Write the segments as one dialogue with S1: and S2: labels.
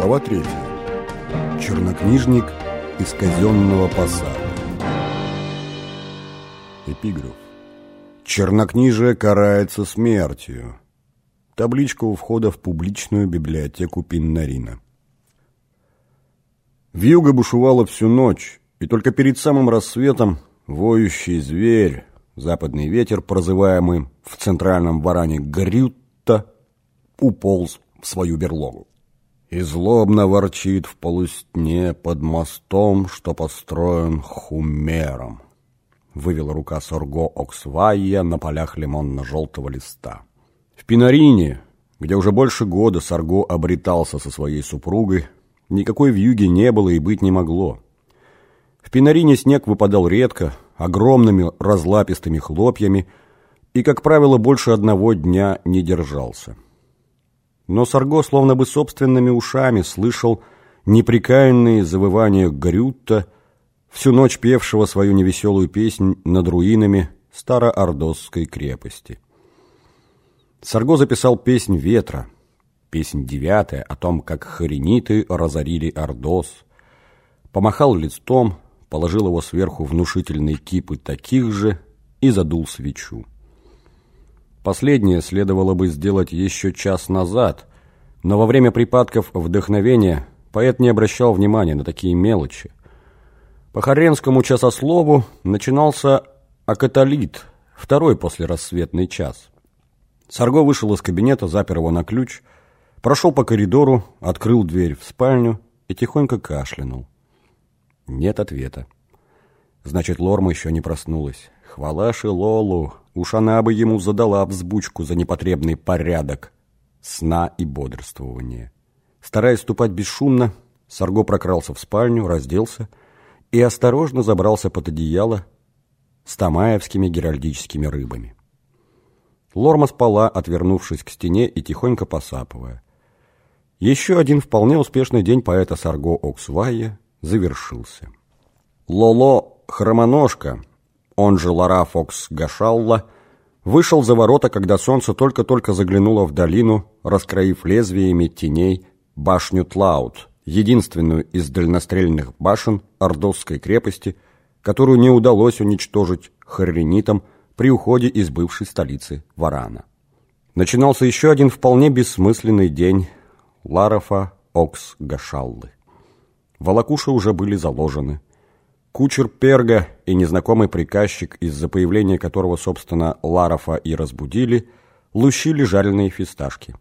S1: Глава 3. Чернокнижник из казенного посада. Эпиграф. Чернокнижие карается смертью. Табличка у входа в публичную библиотеку Пиннарина. Вьюга бушевала всю ночь, и только перед самым рассветом воющий зверь, западный ветер, прозываемый в центральном варане Грютта, уполз в свою берлогу и злобно ворчит в полусне под мостом, что построен хумером. Вывела рука Сорго Оксвайя на полях лимонно-желтого листа. В Пинарине, где уже больше года Сорго обретался со своей супругой, никакой вьюги не было и быть не могло. В Пинарине снег выпадал редко, огромными разлапистыми хлопьями, и, как правило, больше одного дня не держался. Но Сарго словно бы собственными ушами слышал неприкаянные завывания Грютта, всю ночь певшего свою невеселую песнь над руинами Староордосской крепости. Сарго записал песнь ветра, песнь девятая о том, как хариниты разорили Ордос, помахал листом, положил его сверху внушительные кипы таких же и задул свечу. Последнее следовало бы сделать еще час назад, но во время припадков вдохновения поэт не обращал внимания на такие мелочи. По Харенскому часослову начинался акатолит, второй после рассветный час. Сарго вышел из кабинета, запер его на ключ, прошел по коридору, открыл дверь в спальню и тихонько кашлянул. Нет ответа. Значит, Лорма еще не проснулась. Хвала Шилолу, уж она бы ему задала взбучку за непотребный порядок сна и бодрствования. Стараясь ступать бесшумно, Сарго прокрался в спальню, разделся и осторожно забрался под одеяло с тамаевскими геральдическими рыбами. Лорма спала, отвернувшись к стене и тихонько посапывая. Еще один вполне успешный день поэта Сарго Оксвайя завершился. Лоло Хромоножка, он же Лара Фокс Гашалла, вышел за ворота, когда солнце только-только заглянуло в долину, раскроив лезвиями теней башню Тлаут, единственную из дальнострельных башен Ордосской крепости, которую не удалось уничтожить харренитам при уходе из бывшей столицы Варана. Начинался еще один вполне бессмысленный день Ларафа Окс Гашаллы. Волокуши уже были заложены. Кучер Перга и незнакомый приказчик, из-за появления которого, собственно, Ларафа и разбудили, лущили жареные фисташки.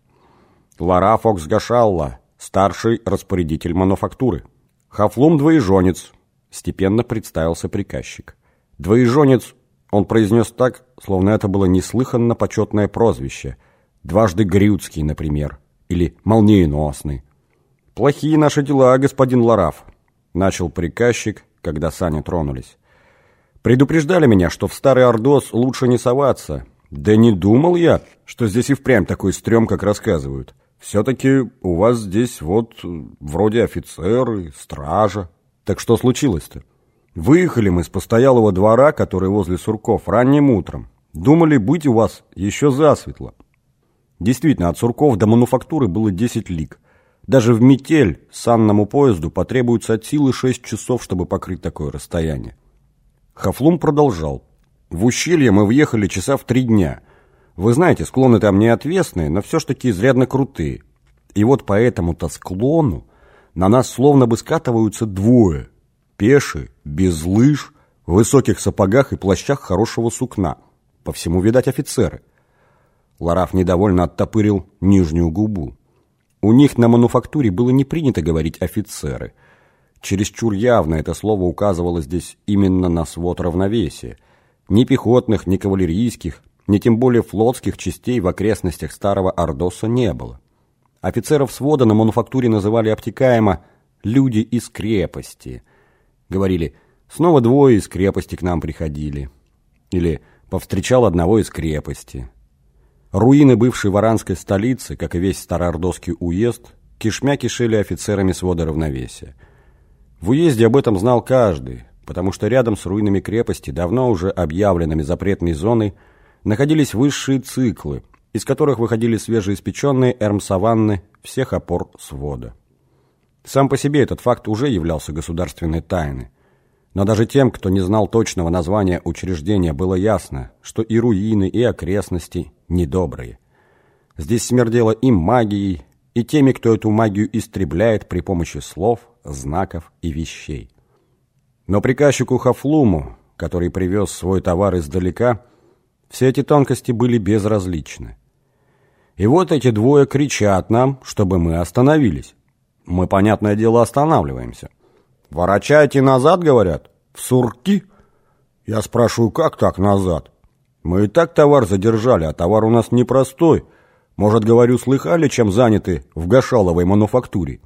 S1: Лара Фокс Гашалла, старший распорядитель мануфактуры. Хафлум двоеженец, степенно представился приказчик. Двоеженец он произнес так, словно это было неслыханно почетное прозвище. Дважды Грюцкий, например, или Молниеносный. «Плохие наши дела, господин Лараф», — начал приказчик, когда сани тронулись. Предупреждали меня, что в Старый Ордос лучше не соваться. Да не думал я, что здесь и впрямь такой стрём, как рассказывают. Все-таки у вас здесь вот вроде офицеры, стража. Так что случилось-то? Выехали мы с постоялого двора, который возле Сурков, ранним утром. Думали быть у вас еще засветло. Действительно, от Сурков до мануфактуры было 10 лиг. Даже в метель санному поезду потребуется от силы 6 часов, чтобы покрыть такое расстояние. Хафлум продолжал. В ущелье мы въехали часа в три дня. Вы знаете, склоны там не отвесные, но все ж таки изрядно крутые. И вот по этому-то склону на нас словно бы скатываются двое. Пешие, без лыж, в высоких сапогах и плащах хорошего сукна. По всему, видать, офицеры. Лараф недовольно оттопырил нижнюю губу. У них на мануфактуре было не принято говорить «офицеры». Чересчур явно это слово указывало здесь именно на свод равновесия. Ни пехотных, ни кавалерийских, ни тем более флотских частей в окрестностях Старого Ордоса не было. Офицеров свода на мануфактуре называли обтекаемо «люди из крепости». Говорили «снова двое из крепости к нам приходили» или «повстречал одного из крепости». Руины бывшей варанской столицы, как и весь Староордосский уезд, кишмя кишели офицерами свода равновесия. В уезде об этом знал каждый, потому что рядом с руинами крепости, давно уже объявленными запретной зоной, находились высшие циклы, из которых выходили свежеиспеченные эрмсаванны всех опор свода. Сам по себе этот факт уже являлся государственной тайной. Но даже тем, кто не знал точного названия учреждения, было ясно, что и руины, и окрестности недобрые. Здесь смердело и магией, и теми, кто эту магию истребляет при помощи слов, знаков и вещей. Но приказчику Хафлуму, который привез свой товар издалека, все эти тонкости были безразличны. И вот эти двое кричат нам, чтобы мы остановились. Мы, понятное дело, останавливаемся. «Ворочайте назад», — говорят, — «в сурки». Я спрашиваю, как так назад? Мы и так товар задержали, а товар у нас непростой. Может, говорю, слыхали, чем заняты в Гашаловой мануфактуре?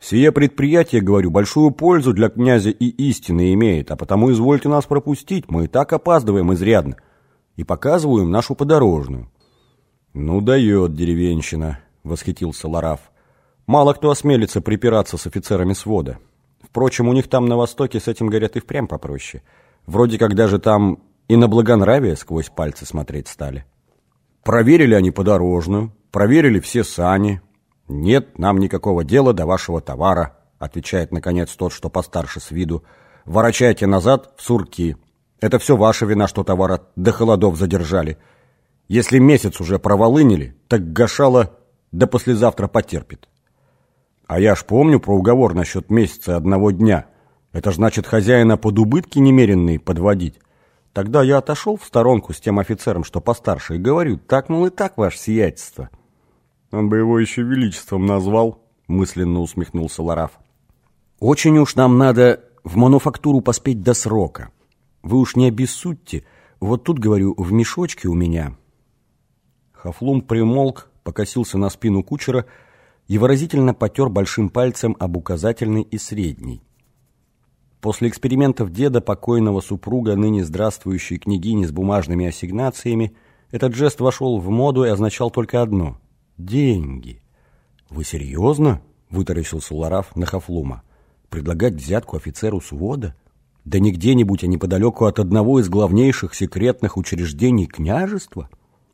S1: Сие предприятие, говорю, большую пользу для князя и истины имеет, а потому извольте нас пропустить, мы и так опаздываем изрядно. И показываем нашу подорожную. Ну, дает деревенщина, восхитился Лараф. Мало кто осмелится припираться с офицерами свода. Впрочем, у них там на востоке с этим, говорят, и впрямь попроще. Вроде как даже там и на благонравие сквозь пальцы смотреть стали. Проверили они подорожную, проверили все сани. Нет нам никакого дела до вашего товара, отвечает, наконец, тот, что постарше с виду. Ворочайте назад в сурки. Это все ваша вина, что товара до холодов задержали. Если месяц уже проволынили, так гашало до послезавтра потерпит. А я ж помню про уговор насчет месяца одного дня. Это ж значит хозяина под убытки немеренные подводить. Тогда я отошел в сторонку с тем офицером, что постарше, и говорю, так, мол, и так, ваше сиятельство. Он бы его еще величеством назвал, мысленно усмехнулся Лараф. Очень уж нам надо в мануфактуру поспеть до срока. Вы уж не обессудьте. Вот тут, говорю, в мешочке у меня. Хафлум примолк, покосился на спину кучера и выразительно потер большим пальцем об указательный и средний. После экспериментов деда покойного супруга, ныне здравствующей княгини с бумажными ассигнациями, этот жест вошел в моду и означал только одно – деньги. «Вы серьезно?» – вытаращился Лараф на Хафлума. «Предлагать взятку офицеру свода? Да не где-нибудь, а неподалеку от одного из главнейших секретных учреждений княжества?»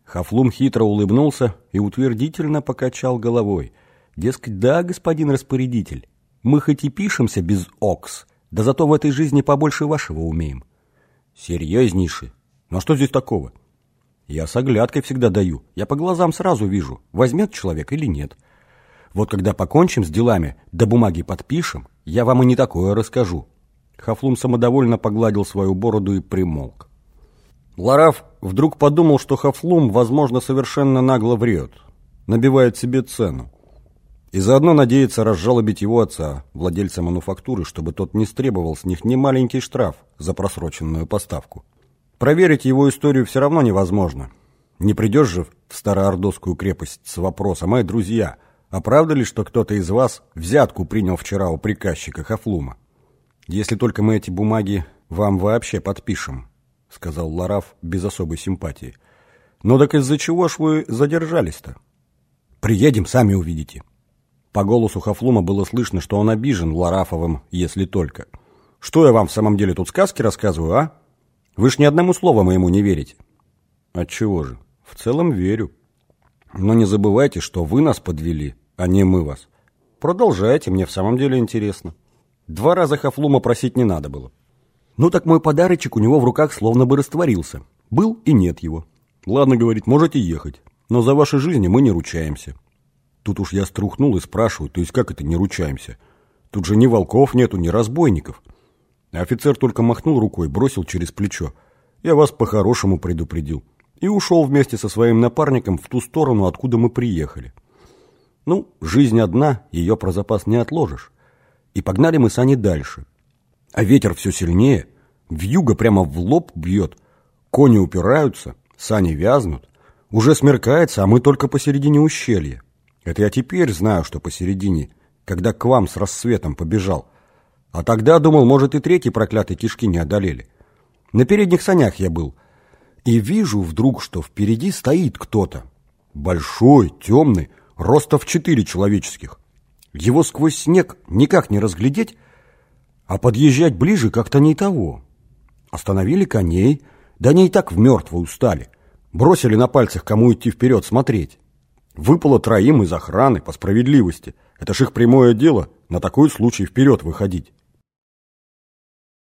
S1: Хафлум хитро улыбнулся и утвердительно покачал головой. Дескать, да, господин распорядитель, мы хоть и пишемся без «окс», да зато в этой жизни побольше вашего умеем. Серьезнейший. Ну а что здесь такого? Я с оглядкой всегда даю. Я по глазам сразу вижу, возьмет человек или нет. Вот когда покончим с делами, да бумаги подпишем, я вам и не такое расскажу. Хафлум самодовольно погладил свою бороду и примолк. Лараф вдруг подумал, что Хафлум, возможно, совершенно нагло врет, набивает себе цену. И заодно надеется разжалобить его отца, владельца мануфактуры, чтобы тот не стребовал с них немаленький штраф за просроченную поставку. Проверить его историю все равно невозможно. Не придешь же в Староордовскую крепость с вопросом, «Эй, друзья, а правда ли, что кто-то из вас взятку принял вчера у приказчика Хафлума? Если только мы эти бумаги вам вообще подпишем», — сказал Лараф без особой симпатии. «Ну так из-за чего ж вы задержались-то?» «Приедем, сами увидите». По голосу Хафлума было слышно, что он обижен Ларафовым, если только. «Что я вам в самом деле тут сказки рассказываю, а? Вы ж ни одному слову моему не верите». «Отчего же? В целом верю. Но не забывайте, что вы нас подвели, а не мы вас. Продолжайте, мне в самом деле интересно. Два раза Хафлума просить не надо было». «Ну так мой подарочек у него в руках словно бы растворился. Был и нет его. Ладно, говорит, можете ехать, но за ваши жизни мы не ручаемся». Тут уж я струхнул и спрашиваю, то есть как это не ручаемся? Тут же ни волков нету, ни разбойников. Офицер только махнул рукой, бросил через плечо. Я вас по-хорошему предупредил. И ушел вместе со своим напарником в ту сторону, откуда мы приехали. Ну, жизнь одна, ее про запас не отложишь. И погнали мы сани дальше. А ветер все сильнее, вьюга прямо в лоб бьет. Кони упираются, сани вязнут. Уже смеркается, а мы только посередине ущелья. Это я теперь знаю, что посередине, когда к вам с рассветом побежал. А тогда думал, может, и третий проклятый кишки не одолели. На передних санях я был. И вижу вдруг, что впереди стоит кто-то. Большой, темный, роста в четыре человеческих. Его сквозь снег никак не разглядеть, а подъезжать ближе как-то не того. Остановили коней, да они и так в мертвую устали. Бросили на пальцах, кому идти вперед смотреть. Выпало троим из охраны, по справедливости. Это ж их прямое дело, на такой случай вперед выходить.